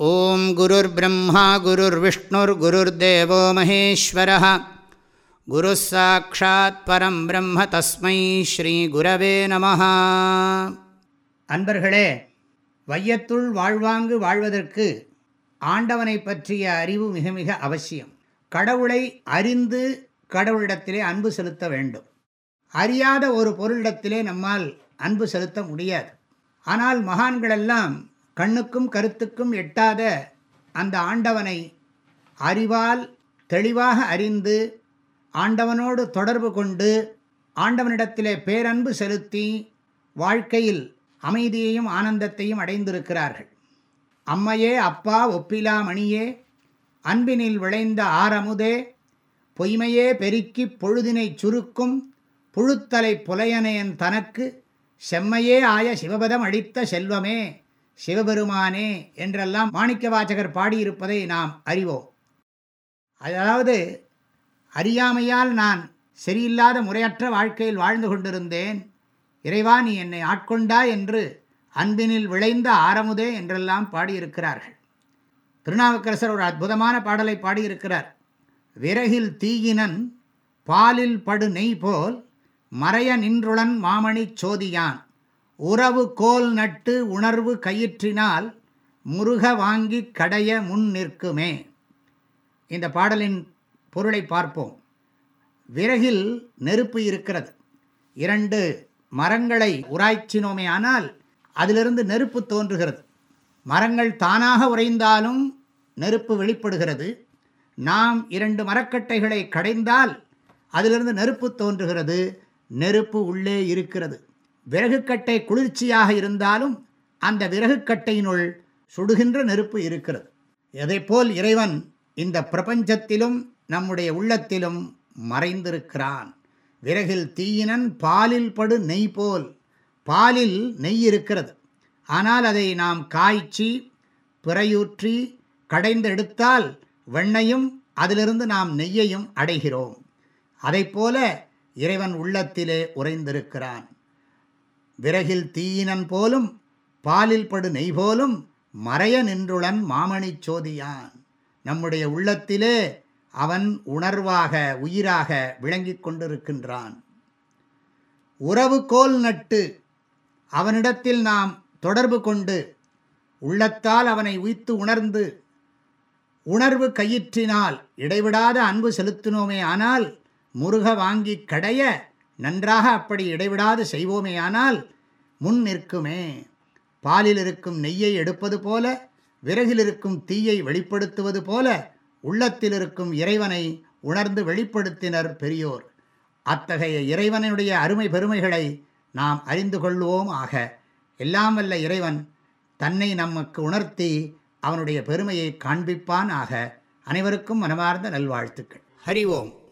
ॐ गुरुर्ब्रह्मा गुरुर्विष्णुर्गुरुर्देवो महेश्वरः गुरुः साक्षात् परं ब्रह्म தஸ்மை ஸ்ரீகுரவே நம அன்பர்களே வையத்துள் வாழ்வாங்கு வாழ்வதற்கு ஆண்டவனை பற்றிய அறிவு மிக மிக அவசியம் கடவுளை அறிந்து கடவுளிடத்திலே அன்பு செலுத்த வேண்டும் அறியாத ஒரு பொருளிடத்திலே நம்மால் அன்பு செலுத்த முடியாது ஆனால் மகான்களெல்லாம் கண்ணுக்கும் கருத்துக்கும் எட்டாத அந்த ஆண்டவனை அறிவால் தெளிவாக அறிந்து ஆண்டவனோடு தொடர்பு கொண்டு ஆண்டவனிடத்திலே பேரன்பு செலுத்தி வாழ்க்கையில் அமைதியையும் ஆனந்தத்தையும் அடைந்திருக்கிறார்கள். அம்மையே அப்பா ஒப்பிலா மணியே அன்பினில் விளைந்த ஆரமுதே பொய்மையே பெருக்கிப் பொழுதினை சுருக்கும் புழுத்தலை புலையனையன் தனக்கு செம்மையே ஆய சிவபதம் அளித்த செல்வமே. சிவபெருமானே என்றெல்லாம் மாணிக்க வாச்சகர் பாடியிருப்பதை நாம் அறிவோம். அதாவது அறியாமையால் நான் சரியில்லாத முறையற்ற வாழ்க்கையில் வாழ்ந்து கொண்டிருந்தேன். இறைவா நீ என்னை ஆட்கொண்டா என்று அன்பினில் விளைந்த ஆரமுதே என்றெல்லாம் பாடியிருக்கிறார்கள். திருநாவுக்கரசர் ஒரு அற்புதமான பாடலை பாடியிருக்கிறார். விறகில் தீயினன் பாலில் படு நெய் போல் மறைய நின்றுளன் மாமணிச் சோதியான். உறவு கோல் நட்டு உணர்வு கயிற்றினால் முருக வாங்கி கடைய முன் நிற்குமே. இந்த பாடலின் பொருளை பார்ப்போம். விறகில் நெருப்பு இருக்கிறது. இரண்டு மரங்களை உராய்ச்சினோமே ஆனால் அதிலிருந்து நெருப்பு தோன்றுகிறது. மரங்கள் தானாக உறைந்தாலும் நெருப்பு வெளிப்படுகிறது. நாம் இரண்டு மரக்கட்டைகளை கடைந்தால் அதிலிருந்து நெருப்பு தோன்றுகிறது. நெருப்பு உள்ளே இருக்கிறது. விறகுக்கட்டை குளிர்ச்சியாக இருந்தாலும் அந்த விறகுக்கட்டையினுள் சுடுகின்ற நெருப்பு இருக்கிறது. எதைப்போல் இறைவன் இந்த பிரபஞ்சத்திலும் நம்முடைய உள்ளத்திலும் மறைந்திருக்கிறான். விறகில் தீயினன் பாலில் படு நெய் போல் பாலில் நெய் இருக்கிறது. ஆனால் அதை நாம் காய்ச்சி பிறையூற்றி கடைந்தெடுத்தால் வெண்ணையும் அதிலிருந்து நாம் நெய்யையும் அடைகிறோம். அதைப்போல இறைவன் உள்ளத்திலே உறைந்திருக்கிறான். விறகில் தீயினன் போலும் பாலில் படு நெய் போலும் மறைய நின்றுளன் மாமணி சோதியான். நம்முடைய உள்ளத்திலே அவன் உணர்வாக உயிராக விளங்கிக் கொண்டிருக்கின்றான். உறவு கோல் நட்டு அவனிடத்தில் நாம் தொடர்பு கொண்டு உள்ளத்தால் அவனை உய்த்து உணர்ந்து உணர்வு கயிற்றினால் இடைவிடாத அன்பு செலுத்தினோமே ஆனால் முருக வாங்கி கடைய நன்றாக அப்படி இடைவிடாது செய்வோமே ஆனால் முன் நிற்குமே. பாலில் இருக்கும் நெய்யை எடுப்பது போல விறகில் இருக்கும் தீயை வெளிப்படுத்துவது போல உள்ளத்தில் இருக்கும் இறைவனை உணர்ந்து வெளிப்படுத்தினர் பெரியோர். அத்தகைய இறைவனுடைய அருமை பெருமைகளை நாம் அறிந்து கொள்வோம் ஆக. எல்லாம் வல்ல இறைவன் தன்னை நமக்கு உணர்த்தி அவனுடைய பெருமையை காண்பிப்பான் ஆக. அனைவருக்கும் மனமார்ந்த நல்வாழ்த்துக்கள். ஹரி ஓம்.